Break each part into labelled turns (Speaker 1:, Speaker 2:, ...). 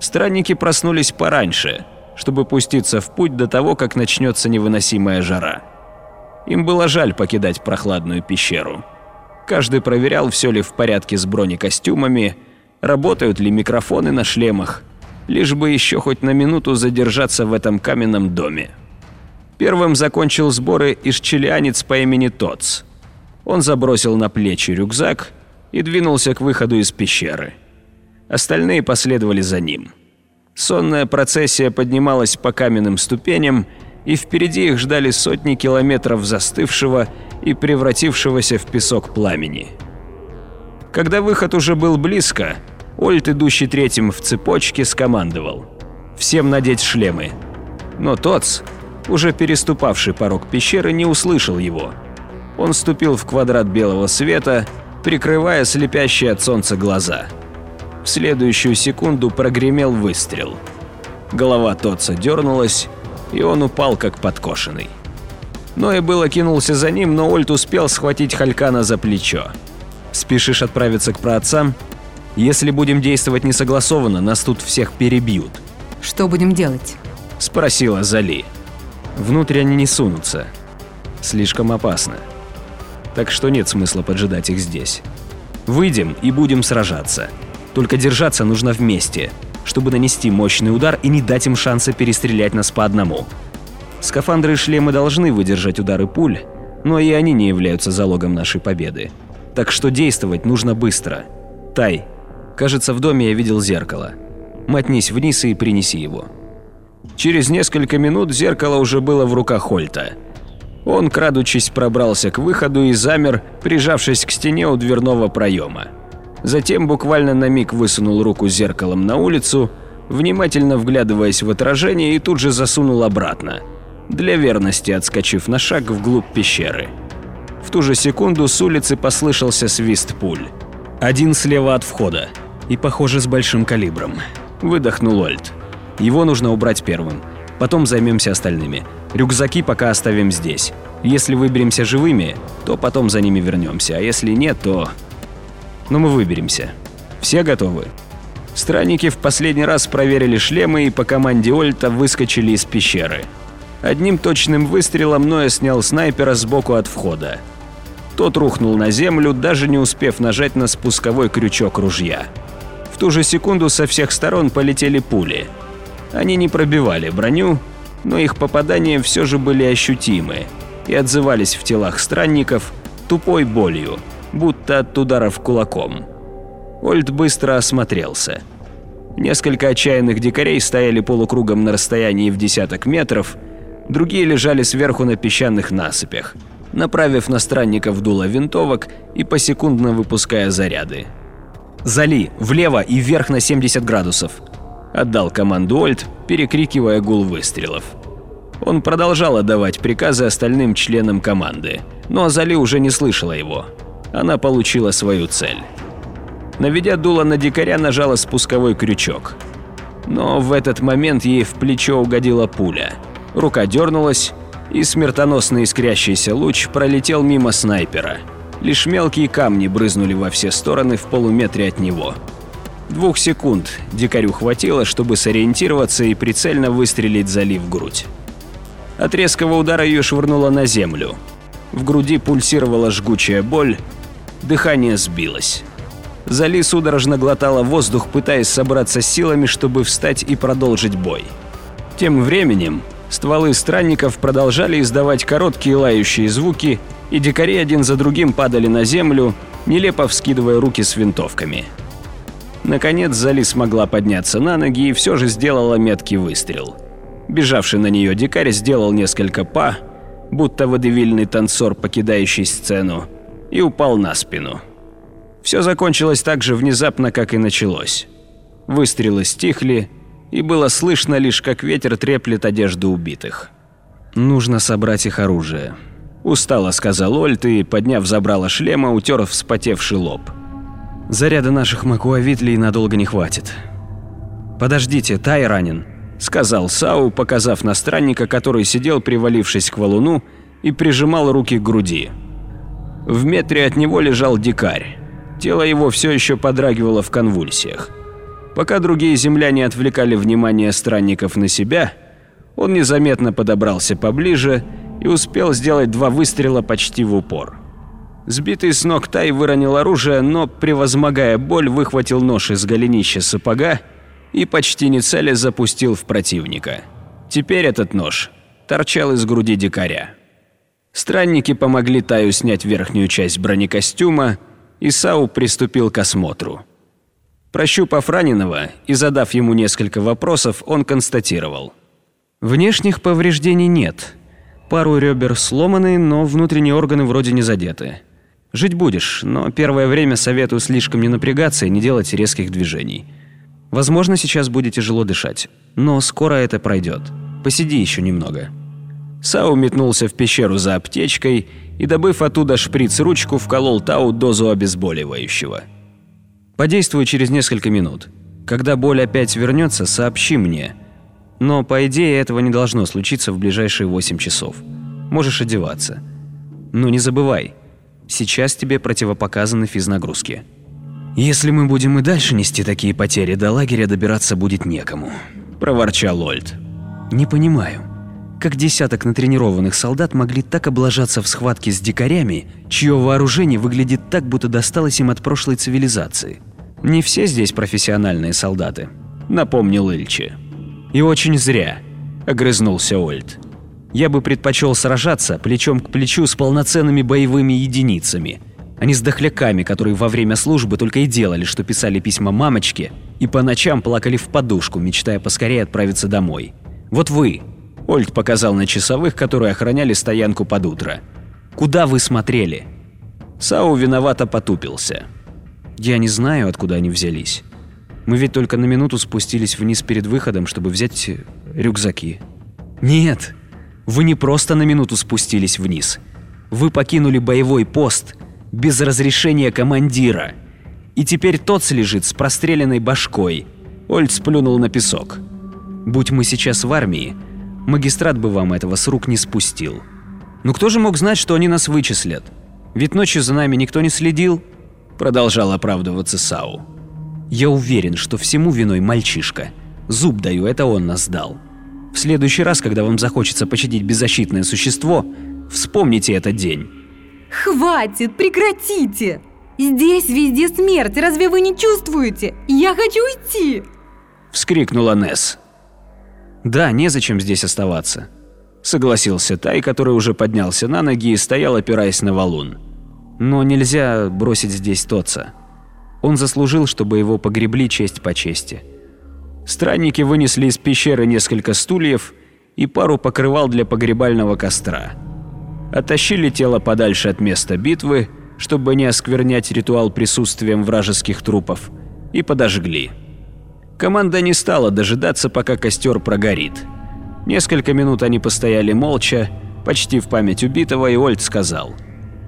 Speaker 1: Странники проснулись пораньше, чтобы пуститься в путь до того, как начнется невыносимая жара. Им было жаль покидать прохладную пещеру. Каждый проверял, все ли в порядке с бронекостюмами, работают ли микрофоны на шлемах, лишь бы еще хоть на минуту задержаться в этом каменном доме. Первым закончил сборы ишчелианец по имени Тоц. Он забросил на плечи рюкзак и двинулся к выходу из пещеры. Остальные последовали за ним. Сонная процессия поднималась по каменным ступеням, и впереди их ждали сотни километров застывшего и превратившегося в песок пламени. Когда выход уже был близко, Ольт, идущий третьим в цепочке, скомандовал. «Всем надеть шлемы». Но Тоц, уже переступавший порог пещеры, не услышал его. Он ступил в квадрат белого света, прикрывая слепящие от солнца глаза. В следующую секунду прогремел выстрел. Голова Тотца дернулась, и он упал как подкошенный. Ной было кинулся за ним, но Ольт успел схватить Халькана за плечо. «Спешишь отправиться к праотцам? Если будем действовать несогласованно, нас тут всех перебьют».
Speaker 2: Что будем делать?
Speaker 1: – спросила Зали. «Внутрь они не сунутся. Слишком опасно. Так что нет смысла поджидать их здесь. Выйдем и будем сражаться. Только держаться нужно вместе, чтобы нанести мощный удар и не дать им шанса перестрелять нас по одному. Скафандры и шлемы должны выдержать удары пуль, но и они не являются залогом нашей победы. Так что действовать нужно быстро. Тай, кажется, в доме я видел зеркало. Мотнись вниз и принеси его. Через несколько минут зеркало уже было в руках Хольта. Он, крадучись, пробрался к выходу и замер, прижавшись к стене у дверного проема. Затем буквально на миг высунул руку зеркалом на улицу, внимательно вглядываясь в отражение и тут же засунул обратно, для верности отскочив на шаг вглубь пещеры. В ту же секунду с улицы послышался свист пуль. Один слева от входа и, похоже, с большим калибром. Выдохнул Ольд. Его нужно убрать первым. Потом займемся остальными. Рюкзаки пока оставим здесь. Если выберемся живыми, то потом за ними вернемся, а если нет, то... Но мы выберемся. Все готовы? Странники в последний раз проверили шлемы и по команде Ольта выскочили из пещеры. Одним точным выстрелом Ноя снял снайпера сбоку от входа. Тот рухнул на землю, даже не успев нажать на спусковой крючок ружья. В ту же секунду со всех сторон полетели пули. Они не пробивали броню, но их попадания все же были ощутимы и отзывались в телах странников тупой болью, будто от ударов кулаком. Ольд быстро осмотрелся. Несколько отчаянных дикарей стояли полукругом на расстоянии в десяток метров, другие лежали сверху на песчаных насыпях, направив на странников дуло винтовок и посекундно выпуская заряды. «Зали, влево и вверх на 70 градусов», – отдал команду Ольд, перекрикивая гул выстрелов. Он продолжал отдавать приказы остальным членам команды, но Зали уже не слышала его. Она получила свою цель. Наведя дуло на дикаря, нажала спусковой крючок. Но в этот момент ей в плечо угодила пуля. Рука дернулась, и смертоносный искрящийся луч пролетел мимо снайпера. Лишь мелкие камни брызнули во все стороны в полуметре от него. Двух секунд дикарю хватило, чтобы сориентироваться и прицельно выстрелить Зали в грудь. От резкого удара ее швырнуло на землю. В груди пульсировала жгучая боль, дыхание сбилось. Зали судорожно глотала воздух, пытаясь собраться силами, чтобы встать и продолжить бой. Тем временем стволы странников продолжали издавать короткие лающие звуки, и дикари один за другим падали на землю, нелепо вскидывая руки с винтовками. Наконец Зали смогла подняться на ноги и все же сделала меткий выстрел. Бежавший на нее дикарь сделал несколько па, будто водевильный танцор, покидающий сцену, и упал на спину. Все закончилось так же внезапно, как и началось. Выстрелы стихли, и было слышно лишь, как ветер треплет одежду убитых. «Нужно собрать их оружие», – устало сказал Ольт и, подняв забрало шлема, утер вспотевший лоб. «Заряда наших макуавитлей надолго не хватит». «Подождите, Тай ранен», – сказал Сау, показав на странника, который сидел, привалившись к валуну, и прижимал руки к груди. В метре от него лежал дикарь. Тело его все еще подрагивало в конвульсиях. Пока другие земляне отвлекали внимание странников на себя, он незаметно подобрался поближе и успел сделать два выстрела почти в упор. Сбитый с ног Тай выронил оружие, но, превозмогая боль, выхватил нож из голенища сапога и почти не целя запустил в противника. Теперь этот нож торчал из груди дикаря. Странники помогли Таю снять верхнюю часть бронекостюма, и Сау приступил к осмотру. Прощупав раненого и задав ему несколько вопросов, он констатировал. Внешних повреждений нет. Пару ребер сломаны, но внутренние органы вроде не задеты. Жить будешь, но первое время советую слишком не напрягаться и не делать резких движений. Возможно, сейчас будет тяжело дышать, но скоро это пройдет. Посиди еще немного. Сау метнулся в пещеру за аптечкой и, добыв оттуда шприц-ручку, вколол Тау дозу обезболивающего. Подействую через несколько минут. Когда боль опять вернется, сообщи мне. Но, по идее, этого не должно случиться в ближайшие 8 часов. Можешь одеваться. Но не забывай, Сейчас тебе противопоказаны физнагрузки. Если мы будем и дальше нести такие потери, до лагеря добираться будет некому, проворчал Ольд. Не понимаю, как десяток натренированных солдат могли так облажаться в схватке с дикарями, чье вооружение выглядит так, будто досталось им от прошлой цивилизации. Не все здесь профессиональные солдаты, напомнил Ильчи. И очень зря, огрызнулся Ольд. Я бы предпочел сражаться плечом к плечу с полноценными боевыми единицами, а не с дохляками, которые во время службы только и делали, что писали письма мамочке и по ночам плакали в подушку, мечтая поскорее отправиться домой. Вот вы, Ольд показал на часовых, которые охраняли стоянку под утро. Куда вы смотрели? Сау виновато потупился. Я не знаю, откуда они взялись. Мы ведь только на минуту спустились вниз перед выходом, чтобы взять рюкзаки. Нет, вы не просто на минуту спустились вниз. Вы покинули боевой пост без разрешения командира. И теперь тот слежит с простреленной башкой. Ольд сплюнул на песок. Будь мы сейчас в армии, магистрат бы вам этого с рук не спустил. Ну кто же мог знать, что они нас вычислят? Ведь ночью за нами никто не следил, продолжал оправдываться Сау. Я уверен, что всему виной мальчишка. Зуб даю, это он нас сдал. В следующий раз, когда вам захочется пощадить беззащитное существо, вспомните этот день.
Speaker 2: Хватит, прекратите! Здесь везде смерть, разве вы не чувствуете? Я хочу уйти!
Speaker 1: Вскрикнула Несс. Да, незачем здесь оставаться. Согласился Тай, который уже поднялся на ноги и стоял, опираясь на валун. Но нельзя бросить здесь Тоца. Он заслужил, чтобы его погребли честь по чести. Странники вынесли из пещеры несколько стульев и пару покрывал для погребального костра. Оттащили тело подальше от места битвы, чтобы не осквернять ритуал присутствием вражеских трупов, и подожгли. Команда не стала дожидаться, пока костер прогорит. Несколько минут они постояли молча, почти в память убитого, и Ольд сказал,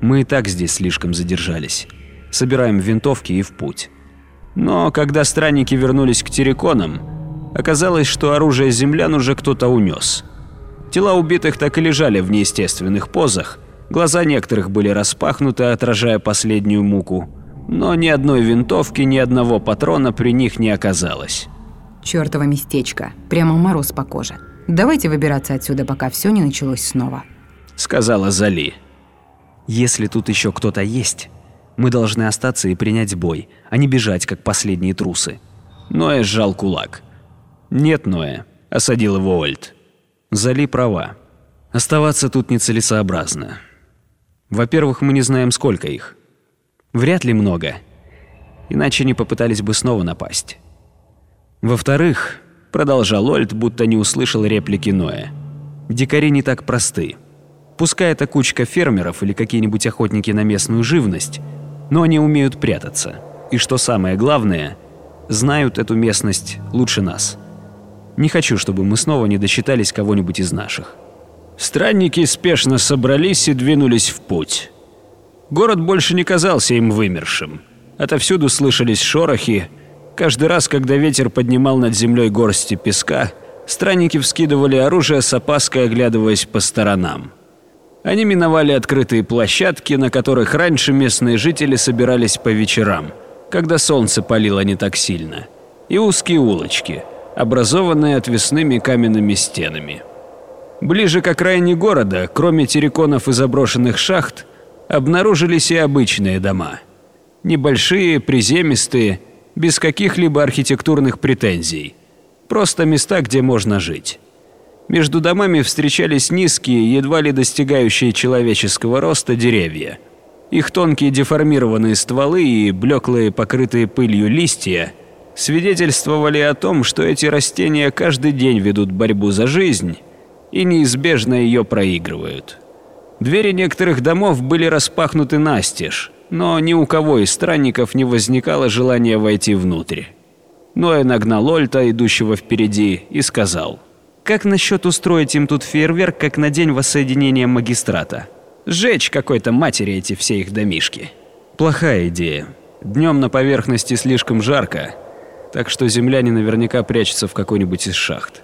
Speaker 1: «Мы и так здесь слишком задержались. Собираем винтовки и в путь». Но когда странники вернулись к терриконам, оказалось, что оружие землян уже кто-то унес. Тела убитых так и лежали в неестественных позах, глаза некоторых были распахнуты, отражая последнюю муку, но ни одной винтовки, ни одного патрона при них не оказалось.
Speaker 3: Чёртово местечко, прямо мороз по коже. Давайте выбираться отсюда, пока все не началось снова.
Speaker 1: Сказала Зали. Если тут еще кто-то есть, мы должны остаться и принять бой, а не бежать, как последние трусы. Ноэ сжал кулак. «Нет, Ноэ», — осадил его Ольд. Зали права. Оставаться тут нецелесообразно. Во-первых, мы не знаем, сколько их. Вряд ли много. Иначе не попытались бы снова напасть. Во-вторых, продолжал Ольд, будто не услышал реплики Ноя. Дикари не так просты. Пускай это кучка фермеров или какие-нибудь охотники на местную живность, но они умеют прятаться. И что самое главное, знают эту местность лучше нас. Не хочу, чтобы мы снова не досчитались кого-нибудь из наших. Странники спешно собрались и двинулись в путь. Город больше не казался им вымершим. Отовсюду слышались шорохи. Каждый раз, когда ветер поднимал над землей горсти песка, странники вскидывали оружие с опаской, оглядываясь по сторонам. Они миновали открытые площадки, на которых раньше местные жители собирались по вечерам, когда солнце палило не так сильно. и узкие улочки, образованные отвесными каменными стенами. Ближе к окраине города, кроме терриконов и заброшенных шахт, обнаружились и обычные дома. Небольшие, приземистые, без каких-либо архитектурных претензий. Просто места, где можно жить. Между домами встречались низкие, едва ли достигающие человеческого роста деревья. Их тонкие деформированные стволы и блеклые, покрытые пылью листья свидетельствовали о том, что эти растения каждый день ведут борьбу за жизнь и неизбежно ее проигрывают. Двери некоторых домов были распахнуты настежь, но ни у кого из странников не возникало желания войти внутрь. Ноя нагнал Ольта, идущего впереди, и сказал – как насчет устроить им тут фейерверк, как на день воссоединения магистрата? Сжечь какой-то матери эти все их домишки. Плохая идея. Днем на поверхности слишком жарко, так что земляне наверняка прячутся в какой-нибудь из шахт.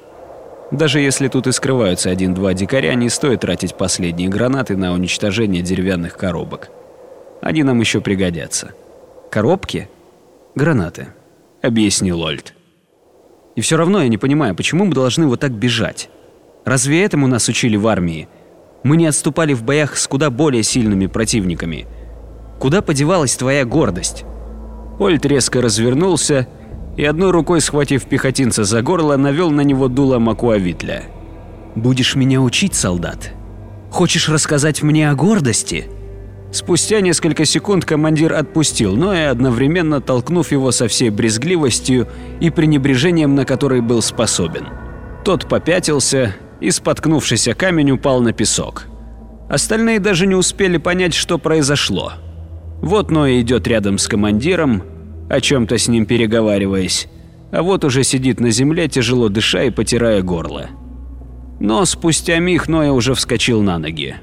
Speaker 1: Даже если тут и скрываются один-два дикаря, не стоит тратить последние гранаты на уничтожение деревянных коробок. Они нам еще пригодятся. Коробки? Гранаты, объяснил Ольд. И все равно я не понимаю, почему мы должны вот так бежать? Разве этому нас учили в армии? Мы не отступали в боях с куда более сильными противниками. Куда подевалась твоя гордость? Ольт резко развернулся и одной рукой, схватив пехотинца за горло, навел на него дуло Макуавитля. «Будешь меня учить, солдат? Хочешь рассказать мне о гордости?» Спустя несколько секунд командир отпустил Ноя, одновременно толкнув его со всей брезгливостью и пренебрежением, на который был способен. Тот попятился и, споткнувшись о камень, упал на песок. Остальные даже не успели понять, что произошло. Вот Ноя идет рядом с командиром, о чем-то с ним переговариваясь, а вот уже сидит на земле, тяжело дыша и потирая горло. Но спустя миг Ноя уже вскочил на ноги.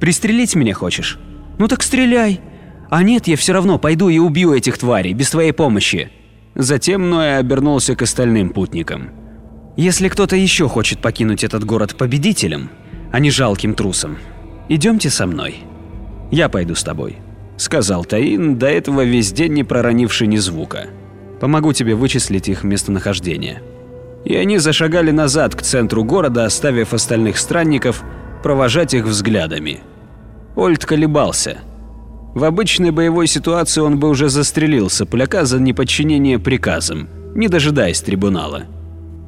Speaker 1: «Пристрелить меня хочешь?» «Ну так стреляй!» «А нет, я все равно пойду и убью этих тварей, без твоей помощи!» Затем Ноя обернулся к остальным путникам. «Если кто-то еще хочет покинуть этот город победителем, а не жалким трусом, идемте со мной. Я пойду с тобой», — сказал Таин, до этого весь день не проронивший ни звука. «Помогу тебе вычислить их местонахождение». И они зашагали назад к центру города, оставив остальных странников провожать их взглядами. Ольд колебался. В обычной боевой ситуации он бы уже застрелил сопляка за неподчинение приказам, не дожидаясь трибунала.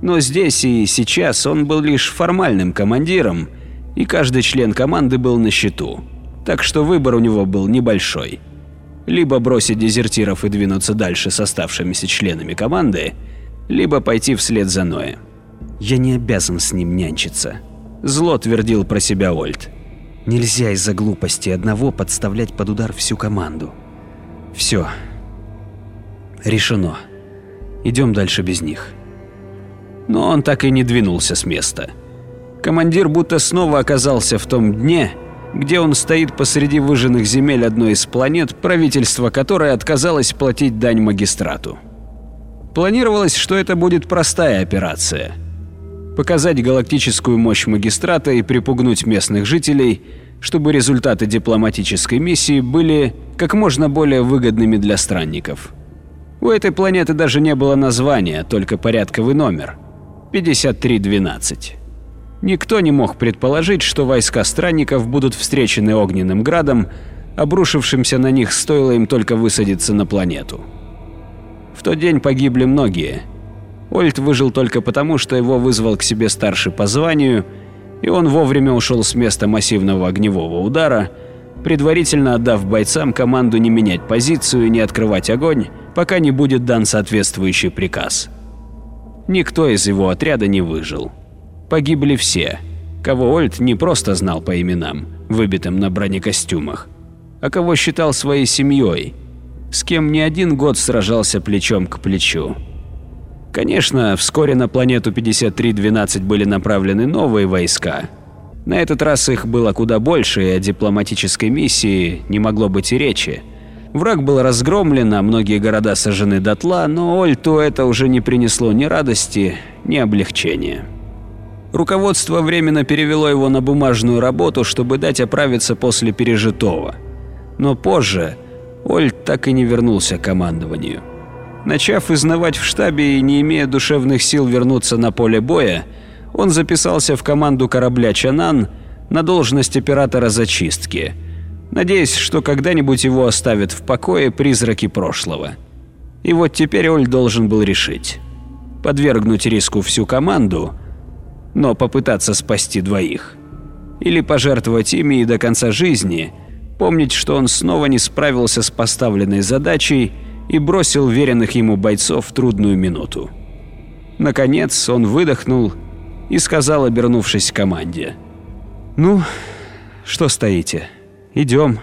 Speaker 1: Но здесь и сейчас он был лишь формальным командиром, и каждый член команды был на счету. Так что выбор у него был небольшой. Либо бросить дезертиров и двинуться дальше с оставшимися членами команды, либо пойти вслед за Ноя. «Я не обязан с ним нянчиться», – зло твердил про себя Ольд. Нельзя из-за глупости одного подставлять под удар всю команду. Все. Решено. Идем дальше без них. Но он так и не двинулся с места. Командир будто снова оказался в том дне, где он стоит посреди выжженных земель одной из планет, правительство которой отказалось платить дань магистрату. Планировалось, что это будет простая операция – показать галактическую мощь магистрата и припугнуть местных жителей, чтобы результаты дипломатической миссии были как можно более выгодными для странников. У этой планеты даже не было названия, только порядковый номер – 5312. Никто не мог предположить, что войска странников будут встречены огненным градом, обрушившимся на них стоило им только высадиться на планету. В тот день погибли многие – Ольд выжил только потому, что его вызвал к себе старший по званию, и он вовремя ушел с места массивного огневого удара, предварительно отдав бойцам команду не менять позицию и не открывать огонь, пока не будет дан соответствующий приказ. Никто из его отряда не выжил. Погибли все, кого Ольд не просто знал по именам, выбитым на бронекостюмах, а кого считал своей семьей, с кем не один год сражался плечом к плечу. Конечно, вскоре на планету 5312 были направлены новые войска. На этот раз их было куда больше, и о дипломатической миссии не могло быть и речи. Враг был разгромлен, а многие города сожжены дотла, но Ольту это уже не принесло ни радости, ни облегчения. Руководство временно перевело его на бумажную работу, чтобы дать оправиться после пережитого. Но позже Ольт так и не вернулся к командованию. Начав изнавать в штабе и не имея душевных сил вернуться на поле боя, он записался в команду корабля «Чанан» на должность оператора зачистки, надеясь, что когда-нибудь его оставят в покое призраки прошлого. И вот теперь Оль должен был решить – подвергнуть риску всю команду, но попытаться спасти двоих. Или пожертвовать ими и до конца жизни, помнить, что он снова не справился с поставленной задачей и бросил веренных ему бойцов в трудную минуту. Наконец он выдохнул и сказал, обернувшись к команде. «Ну, что стоите? Идем».